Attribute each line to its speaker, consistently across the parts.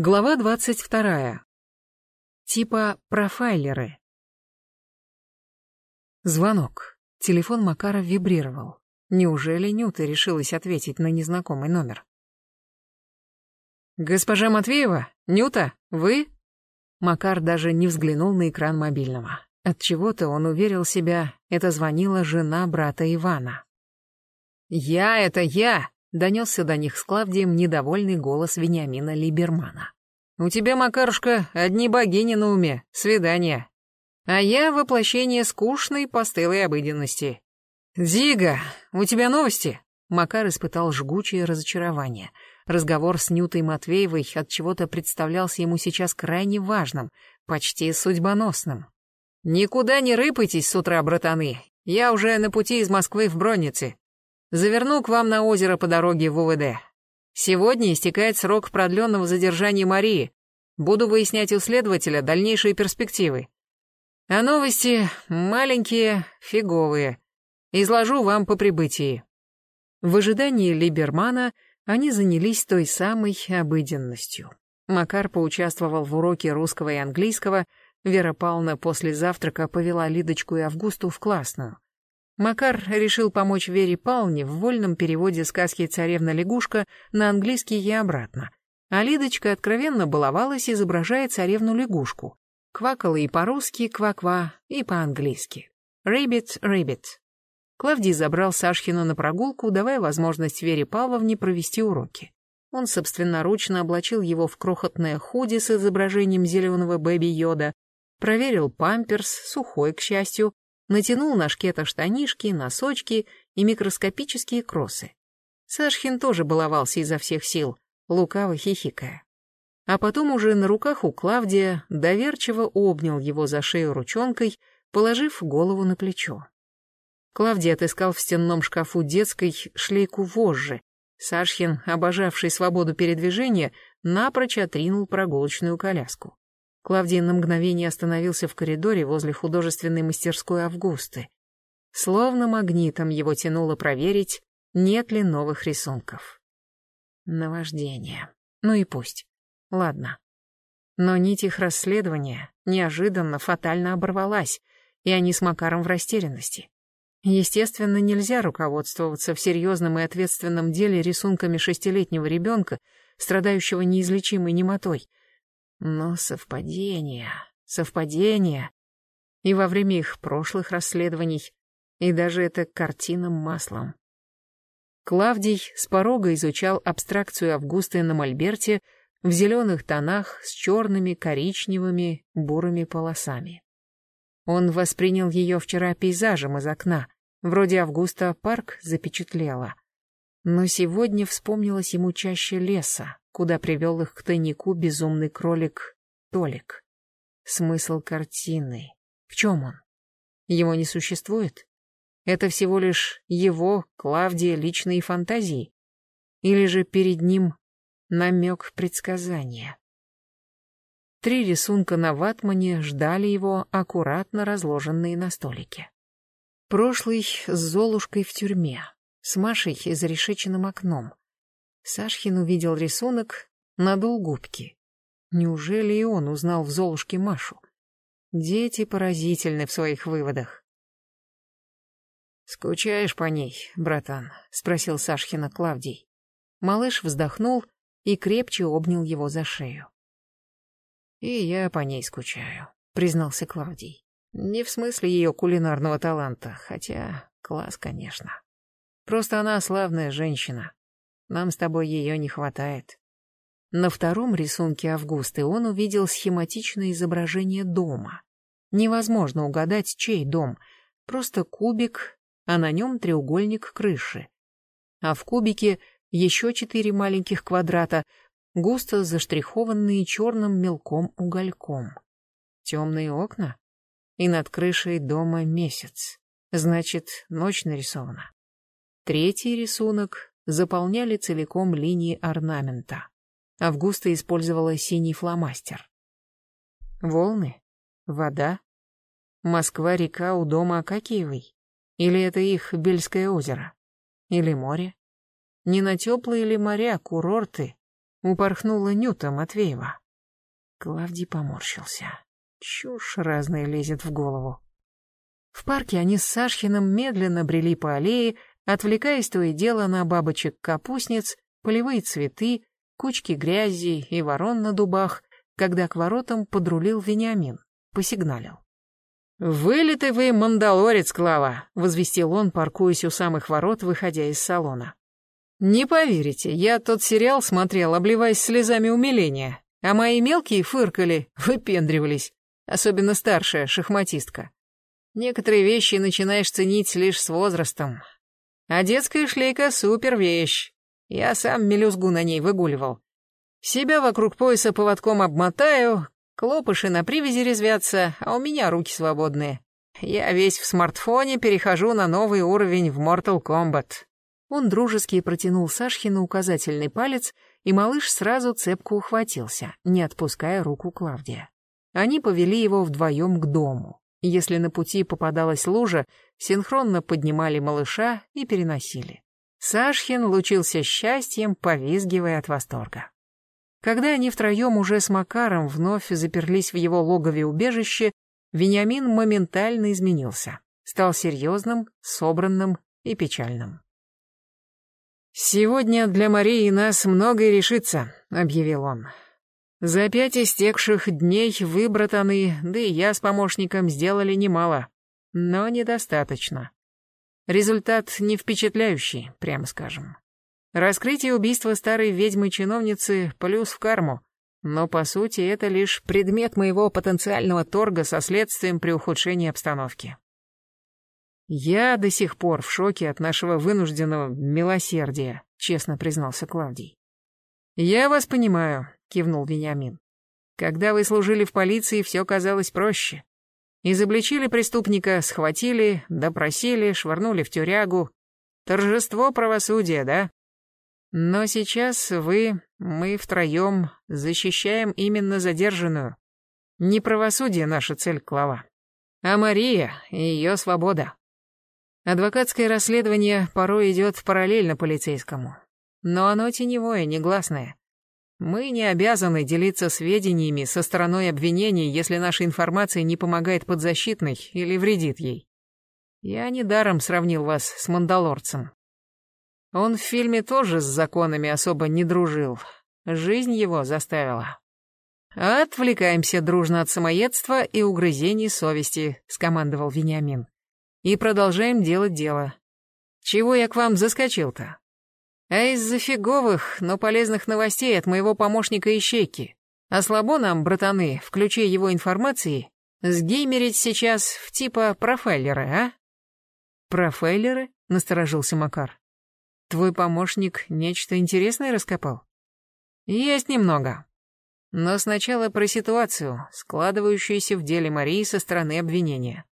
Speaker 1: Глава двадцать вторая. Типа профайлеры. Звонок. Телефон Макара вибрировал. Неужели Нюта решилась ответить на незнакомый номер? «Госпожа Матвеева? Нюта? Вы?» Макар даже не взглянул на экран мобильного. Отчего-то он уверил себя, это звонила жена брата Ивана. «Я — это я!» — донесся до них с Клавдием недовольный голос Вениамина Либермана. «У тебя, Макарушка, одни богини на уме, свидания. А я — воплощение скучной постылой обыденности. Зига, у тебя новости?» Макар испытал жгучее разочарование. Разговор с Нютой Матвеевой от чего-то представлялся ему сейчас крайне важным, почти судьбоносным. «Никуда не рыпайтесь с утра, братаны. Я уже на пути из Москвы в Броннице. Заверну к вам на озеро по дороге в УВД. Сегодня истекает срок продленного задержания Марии. Буду выяснять у следователя дальнейшие перспективы. А новости маленькие, фиговые. Изложу вам по прибытии. В ожидании Либермана они занялись той самой обыденностью. Макар поучаствовал в уроке русского и английского, Вера Павловна после завтрака повела Лидочку и Августу в классную. Макар решил помочь Вере Павловне в вольном переводе сказки «Царевна-лягушка» на английский и обратно. А Лидочка откровенно баловалась, изображая царевну-лягушку. Квакала и по-русски «ква-ква», и по-английски. «Ribbit, ribbit». Клавдий забрал Сашхину на прогулку, давая возможность Вере Павловне провести уроки. Он собственноручно облачил его в крохотное худи с изображением зеленого бэби-йода, проверил памперс, сухой, к счастью, натянул на шкета штанишки, носочки и микроскопические кроссы. Сашхин тоже баловался изо всех сил, лукаво хихикая. А потом уже на руках у Клавдия доверчиво обнял его за шею ручонкой, положив голову на плечо. Клавдий отыскал в стенном шкафу детской шлейку вожжи. Сашхин, обожавший свободу передвижения, напрочь отринул прогулочную коляску. Клавдий на мгновение остановился в коридоре возле художественной мастерской Августы. Словно магнитом его тянуло проверить, нет ли новых рисунков. Наваждение. Ну и пусть. Ладно. Но нить их расследования неожиданно фатально оборвалась, и они с Макаром в растерянности. Естественно, нельзя руководствоваться в серьезном и ответственном деле рисунками шестилетнего ребенка, страдающего неизлечимой немотой, но совпадения, совпадения. И во время их прошлых расследований, и даже эта картина маслом. Клавдий с порога изучал абстракцию Августы на мольберте в зеленых тонах с черными, коричневыми, бурыми полосами. Он воспринял ее вчера пейзажем из окна, вроде Августа парк запечатлела. Но сегодня вспомнилось ему чаще леса, куда привел их к тайнику безумный кролик Толик. Смысл картины. В чем он? Его не существует? Это всего лишь его, Клавдия, личные фантазии? Или же перед ним намек предсказания? Три рисунка на ватмане ждали его, аккуратно разложенные на столике. Прошлый с Золушкой в тюрьме, с Машей за решеченным окном, Сашхин увидел рисунок, надул губки. Неужели и он узнал в Золушке Машу? Дети поразительны в своих выводах. «Скучаешь по ней, братан?» — спросил Сашхина Клавдий. Малыш вздохнул и крепче обнял его за шею. «И я по ней скучаю», — признался Клавдий. «Не в смысле ее кулинарного таланта, хотя класс, конечно. Просто она славная женщина, нам с тобой ее не хватает. На втором рисунке Августы он увидел схематичное изображение дома. Невозможно угадать, чей дом. Просто кубик, а на нем треугольник крыши. А в кубике еще четыре маленьких квадрата, густо заштрихованные черным мелком угольком. Темные окна? И над крышей дома месяц. Значит, ночь нарисована. Третий рисунок заполняли целиком линии орнамента. Августа использовала синий фломастер. Волны? Вода? Москва-река у дома Акакиевой? Или это их Бельское озеро? Или море? Не на теплые ли моря, курорты? упорхнула Нюта Матвеева. Клавдий поморщился. Чушь разная лезет в голову. В парке они с Сашхиным медленно брели по аллее, отвлекаясь то и дело на бабочек-капустниц, полевые цветы, кучки грязи и ворон на дубах, когда к воротам подрулил Вениамин, посигналил. «Вылитый вы мандалорец, Клава!» — возвестил он, паркуясь у самых ворот, выходя из салона. «Не поверите, я тот сериал смотрел, обливаясь слезами умиления, а мои мелкие фыркали, выпендривались, особенно старшая шахматистка. Некоторые вещи начинаешь ценить лишь с возрастом. А детская шлейка — супер вещь. Я сам мелюзгу на ней выгуливал. Себя вокруг пояса поводком обмотаю, клопыши на привязи резвятся, а у меня руки свободные. Я весь в смартфоне перехожу на новый уровень в Mortal Kombat. Он дружески протянул Сашхину указательный палец, и малыш сразу цепко ухватился, не отпуская руку Клавдия. Они повели его вдвоем к дому. Если на пути попадалась лужа, синхронно поднимали малыша и переносили. Сашхин лучился счастьем, повизгивая от восторга. Когда они втроем уже с Макаром вновь заперлись в его логове убежище, Вениамин моментально изменился. Стал серьезным, собранным и печальным. «Сегодня для Марии нас многое решится», — объявил он. «За пять истекших дней вы, братаны, да и я с помощником сделали немало, но недостаточно. Результат не впечатляющий, прямо скажем. Раскрытие убийства старой ведьмы-чиновницы плюс в карму, но по сути это лишь предмет моего потенциального торга со следствием при ухудшении обстановки. «Я до сих пор в шоке от нашего вынужденного милосердия», — честно признался Клавдий. «Я вас понимаю», — кивнул Вениамин. «Когда вы служили в полиции, все казалось проще. Изобличили преступника, схватили, допросили, швырнули в тюрягу. Торжество правосудия, да? Но сейчас вы, мы втроем, защищаем именно задержанную. Не правосудие наша цель, Клава, а Мария и ее свобода. Адвокатское расследование порой идет параллельно полицейскому. Но оно теневое, негласное. Мы не обязаны делиться сведениями со стороной обвинений, если наша информация не помогает подзащитной или вредит ей. Я недаром сравнил вас с мандалорцем. Он в фильме тоже с законами особо не дружил. Жизнь его заставила. «Отвлекаемся дружно от самоедства и угрызений совести», — скомандовал Вениамин и продолжаем делать дело. Чего я к вам заскочил-то? А из-за фиговых, но полезных новостей от моего помощника Ищейки. А слабо нам, братаны, в его информации, сгеймерить сейчас в типа профайлеры, а? Профайлеры? Насторожился Макар. Твой помощник нечто интересное раскопал? Есть немного. Но сначала про ситуацию, складывающуюся в деле Марии со стороны обвинения.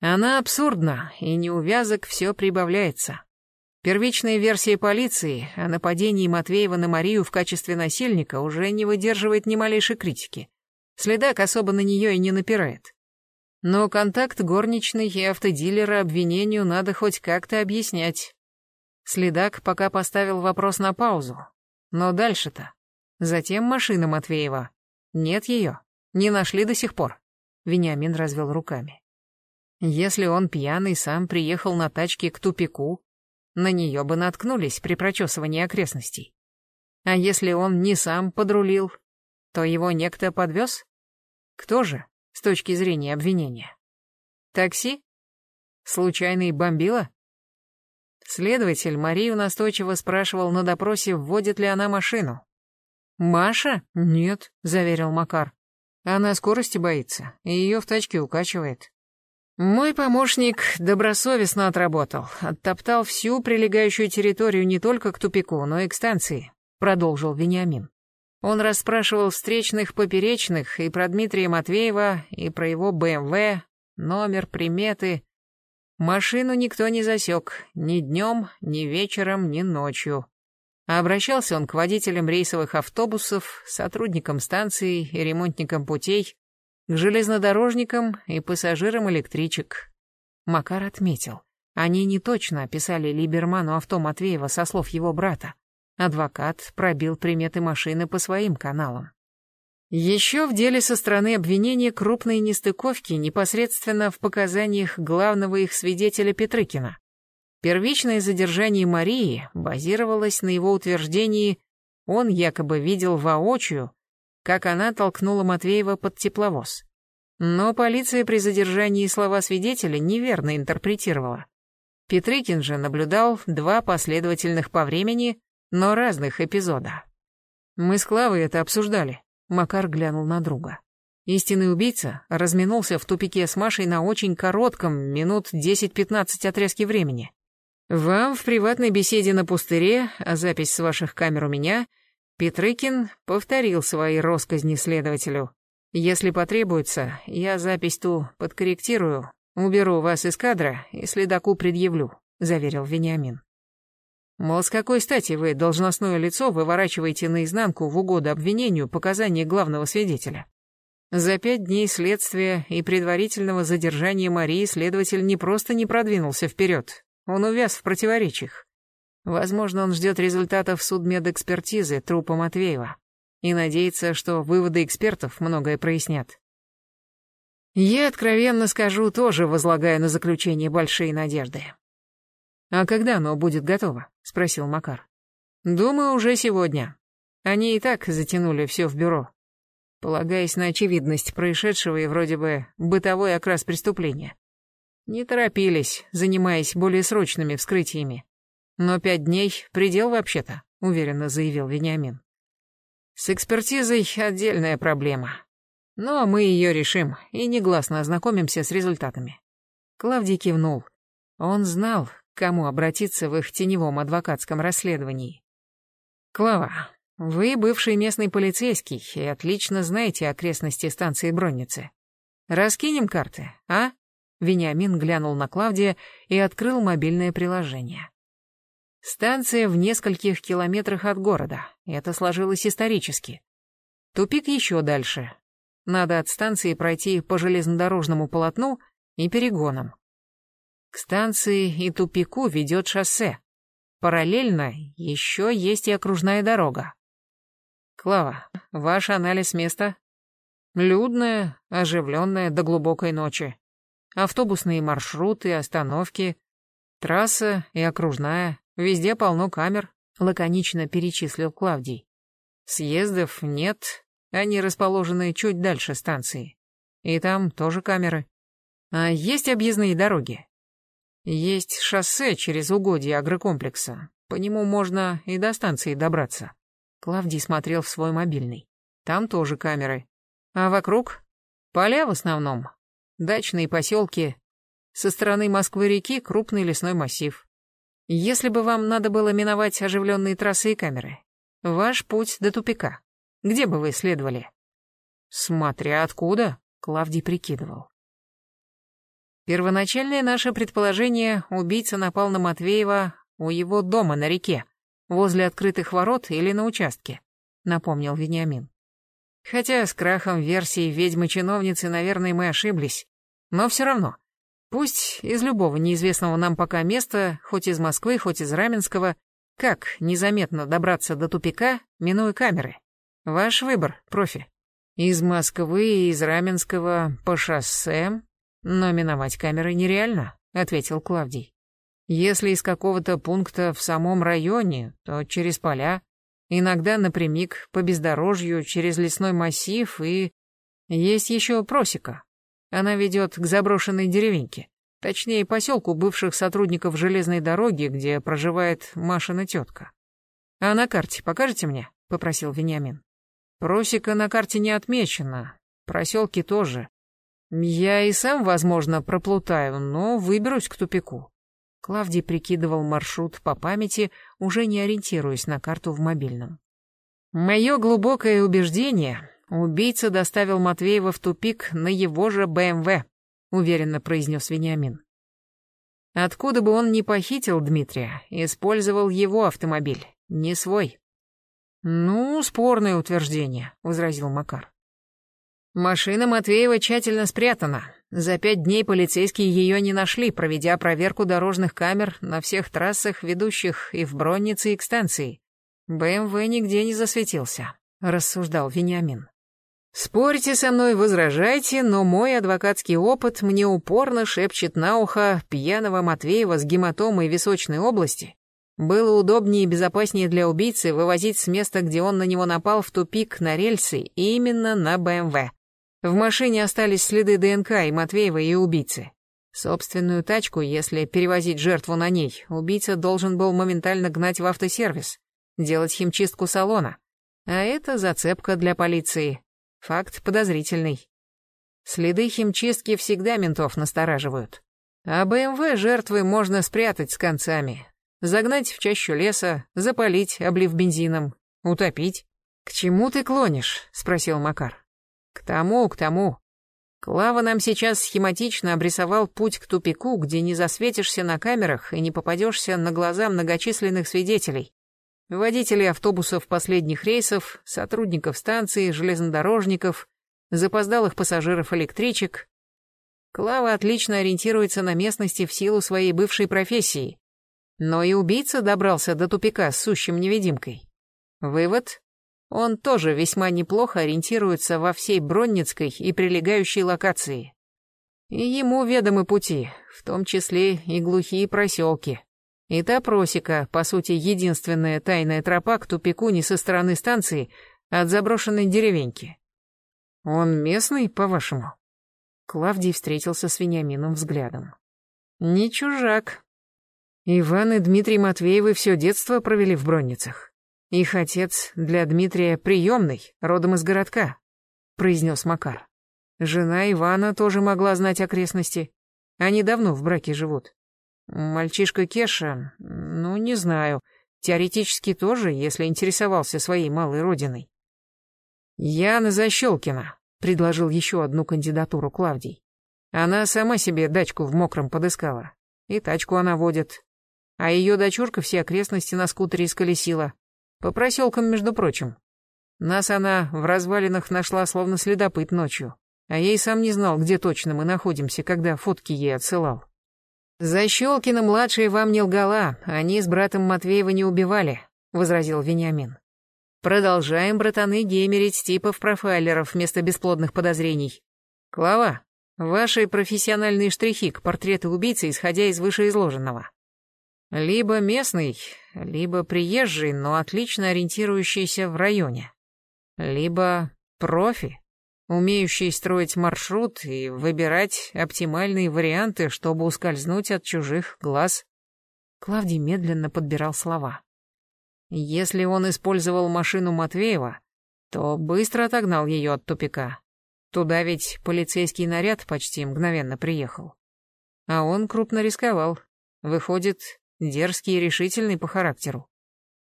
Speaker 1: Она абсурдна, и неувязок все прибавляется. Первичная версия полиции о нападении Матвеева на Марию в качестве насильника уже не выдерживает ни малейшей критики. Следак особо на нее и не напирает. Но контакт горничной и автодилера обвинению надо хоть как-то объяснять. Следак пока поставил вопрос на паузу. Но дальше-то? Затем машина Матвеева. Нет ее. Не нашли до сих пор. Вениамин развел руками. Если он пьяный сам приехал на тачке к тупику, на нее бы наткнулись при прочесывании окрестностей. А если он не сам подрулил, то его некто подвез? Кто же, с точки зрения обвинения? Такси? Случайный бомбила? Следователь Марию настойчиво спрашивал на допросе, вводит ли она машину. «Маша? Нет», — заверил Макар. «Она скорости боится, и ее в тачке укачивает. Мой помощник добросовестно отработал, оттоптал всю прилегающую территорию не только к тупику, но и к станции, продолжил Вениамин. Он расспрашивал встречных поперечных и про Дмитрия Матвеева, и про его БМВ, номер, приметы. Машину никто не засек, ни днем, ни вечером, ни ночью. А обращался он к водителям рейсовых автобусов, сотрудникам станции и ремонтникам путей, к железнодорожникам и пассажирам электричек. Макар отметил, они не точно описали Либерману авто Матвеева со слов его брата. Адвокат пробил приметы машины по своим каналам. Еще в деле со стороны обвинения крупные нестыковки непосредственно в показаниях главного их свидетеля Петрыкина. Первичное задержание Марии базировалось на его утверждении, он якобы видел воочию, как она толкнула Матвеева под тепловоз. Но полиция при задержании слова свидетеля неверно интерпретировала. Петрыкин же наблюдал два последовательных по времени, но разных эпизода. Мы с Клавой это обсуждали. Макар глянул на друга. Истинный убийца разминулся в тупике с Машей на очень коротком, минут 10-15 отрезке времени. Вам в приватной беседе на пустыре, а запись с ваших камер у меня, Петрыкин повторил свои росказни следователю. Если потребуется, я запись ту подкорректирую, уберу вас из кадра и следаку предъявлю, заверил Вениамин. Мол, с какой стати вы, должностное лицо, выворачиваете наизнанку в угоду обвинению показания главного свидетеля? За пять дней следствия и предварительного задержания Марии следователь не просто не продвинулся вперед, он увяз в противоречиях. Возможно, он ждет результатов судмедэкспертизы трупа Матвеева и надеется, что выводы экспертов многое прояснят. Я, откровенно скажу, тоже возлагаю на заключение большие надежды. «А когда оно будет готово?» — спросил Макар. «Думаю, уже сегодня. Они и так затянули все в бюро, полагаясь на очевидность происшедшего и вроде бы бытовой окрас преступления. Не торопились, занимаясь более срочными вскрытиями. Но пять дней — предел вообще-то», — уверенно заявил Вениамин. «С экспертизой отдельная проблема. Но мы ее решим и негласно ознакомимся с результатами». Клавдий кивнул. Он знал, кому обратиться в их теневом адвокатском расследовании. Клава, вы бывший местный полицейский и отлично знаете окрестности станции Бронницы. Раскинем карты, а? Вениамин глянул на Клавдия и открыл мобильное приложение. Станция в нескольких километрах от города. Это сложилось исторически. Тупик еще дальше. Надо от станции пройти по железнодорожному полотну и перегонам. К станции и тупику ведет шоссе. Параллельно еще есть и окружная дорога. Клава, ваш анализ места? Людное, оживленное до глубокой ночи. Автобусные маршруты, остановки, трасса и окружная, везде полно камер, лаконично перечислил Клавдий. Съездов нет, они расположены чуть дальше станции. И там тоже камеры. А есть объездные дороги. Есть шоссе через угодья агрокомплекса. По нему можно и до станции добраться. Клавдий смотрел в свой мобильный. Там тоже камеры. А вокруг? Поля в основном. Дачные поселки. Со стороны Москвы-реки крупный лесной массив. Если бы вам надо было миновать оживленные трассы и камеры, ваш путь до тупика. Где бы вы следовали? Смотря откуда, Клавдий прикидывал. Первоначальное наше предположение — убийца напал на Матвеева у его дома на реке, возле открытых ворот или на участке, напомнил Вениамин. Хотя с крахом версии ведьмы-чиновницы, наверное, мы ошиблись. Но все равно. Пусть из любого неизвестного нам пока места, хоть из Москвы, хоть из Раменского, как незаметно добраться до тупика, минуя камеры? Ваш выбор, профи. Из Москвы и из Раменского по шоссе «Но миновать камеры нереально», — ответил Клавдий. «Если из какого-то пункта в самом районе, то через поля, иногда напрямик по бездорожью через лесной массив и... Есть еще просека. Она ведет к заброшенной деревеньке, точнее поселку бывших сотрудников железной дороги, где проживает Машина тетка. «А на карте покажете мне?» — попросил Вениамин. «Просека на карте не отмечена, проселки тоже, я и сам, возможно, проплутаю, но выберусь к тупику. Клавдий прикидывал маршрут по памяти, уже не ориентируясь на карту в мобильном. Мое глубокое убеждение, убийца доставил Матвеева в тупик на его же БМВ, уверенно произнес Вениамин. Откуда бы он ни похитил Дмитрия, использовал его автомобиль, не свой. Ну, спорное утверждение, возразил Макар. Машина Матвеева тщательно спрятана. За пять дней полицейские ее не нашли, проведя проверку дорожных камер на всех трассах, ведущих и в Броннице, и к станции. БМВ нигде не засветился, рассуждал Вениамин. Спорьте со мной, возражайте, но мой адвокатский опыт мне упорно шепчет на ухо пьяного Матвеева с гематомой височной области. Было удобнее и безопаснее для убийцы вывозить с места, где он на него напал, в тупик на рельсы, именно на БМВ. В машине остались следы ДНК и Матвеева, и убийцы. Собственную тачку, если перевозить жертву на ней, убийца должен был моментально гнать в автосервис, делать химчистку салона. А это зацепка для полиции. Факт подозрительный. Следы химчистки всегда ментов настораживают. А БМВ жертвы можно спрятать с концами. Загнать в чащу леса, запалить, облив бензином, утопить. «К чему ты клонишь?» — спросил Макар. «К тому, к тому. Клава нам сейчас схематично обрисовал путь к тупику, где не засветишься на камерах и не попадешься на глаза многочисленных свидетелей. Водителей автобусов последних рейсов, сотрудников станции, железнодорожников, запоздалых пассажиров электричек. Клава отлично ориентируется на местности в силу своей бывшей профессии. Но и убийца добрался до тупика с сущим невидимкой. Вывод он тоже весьма неплохо ориентируется во всей Бронницкой и прилегающей локации. И ему ведомы пути, в том числе и глухие проселки. И та просека, по сути, единственная тайная тропа к тупику не со стороны станции, а от заброшенной деревеньки. Он местный, по-вашему? Клавдий встретился с Вениамином взглядом. Не чужак. Иван и Дмитрий Матвеевы все детство провели в Бронницах. Их отец для Дмитрия приемный, родом из городка, произнес Макар. Жена Ивана тоже могла знать окрестности. Они давно в браке живут. Мальчишка Кеша, ну, не знаю, теоретически тоже, если интересовался своей малой родиной. Яна Защелкина предложил еще одну кандидатуру Клавдий. Она сама себе дачку в мокром подыскала. И тачку она водит. А ее дочурка все окрестности на скутере исколесила. По проселкам, между прочим. Нас она в развалинах нашла словно следопыт ночью, а я и сам не знал, где точно мы находимся, когда фотки ей отсылал. «Защелкина-младшая вам не лгала, они с братом Матвеева не убивали», — возразил Вениамин. «Продолжаем, братаны, геймерить типов профайлеров вместо бесплодных подозрений. Клава, ваши профессиональные штрихи к портрету убийцы, исходя из вышеизложенного. Либо местный, либо приезжий, но отлично ориентирующийся в районе. Либо профи, умеющий строить маршрут и выбирать оптимальные варианты, чтобы ускользнуть от чужих глаз. Клавдий медленно подбирал слова. Если он использовал машину Матвеева, то быстро отогнал ее от тупика. Туда ведь полицейский наряд почти мгновенно приехал. А он крупно рисковал. Выходит, Дерзкий и решительный по характеру.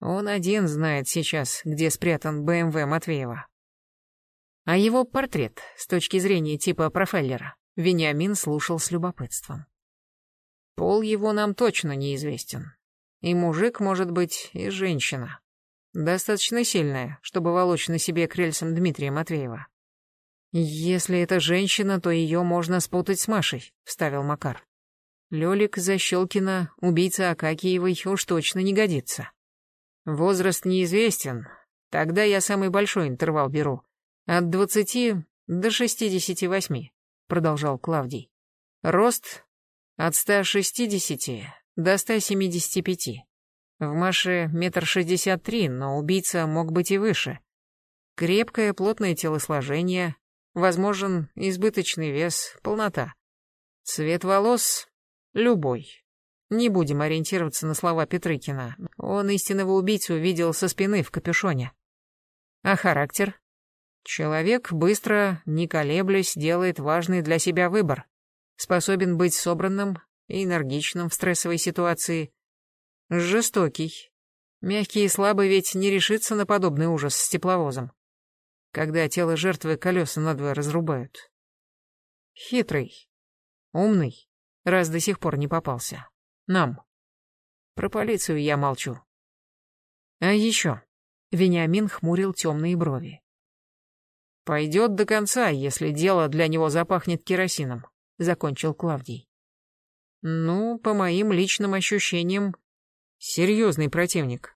Speaker 1: Он один знает сейчас, где спрятан БМВ Матвеева. А его портрет, с точки зрения типа профайлера, Вениамин слушал с любопытством. Пол его нам точно неизвестен. И мужик, может быть, и женщина. Достаточно сильная, чтобы волочь на себе к рельсам Дмитрия Матвеева. «Если это женщина, то ее можно спутать с Машей», — вставил Макар. Лёлик Защелкина, убийца Акакиевой, уж точно не годится. Возраст неизвестен, тогда я самый большой интервал беру. От двадцати до шестидесяти восьми, продолжал Клавдий. Рост от ста шестидесяти до ста семидесяти пяти. В Маше метр шестьдесят три, но убийца мог быть и выше. Крепкое, плотное телосложение, возможен избыточный вес, полнота. Цвет волос Любой. Не будем ориентироваться на слова Петрыкина. Он истинного убийцу видел со спины в капюшоне. А характер? Человек быстро, не колеблясь, делает важный для себя выбор. Способен быть собранным и энергичным в стрессовой ситуации. Жестокий. Мягкий и слабый ведь не решится на подобный ужас с тепловозом. Когда тело жертвы колеса надвое разрубают. Хитрый. Умный раз до сих пор не попался. Нам. Про полицию я молчу. А еще. Вениамин хмурил темные брови. Пойдет до конца, если дело для него запахнет керосином, закончил Клавдий. Ну, по моим личным ощущениям, серьезный противник.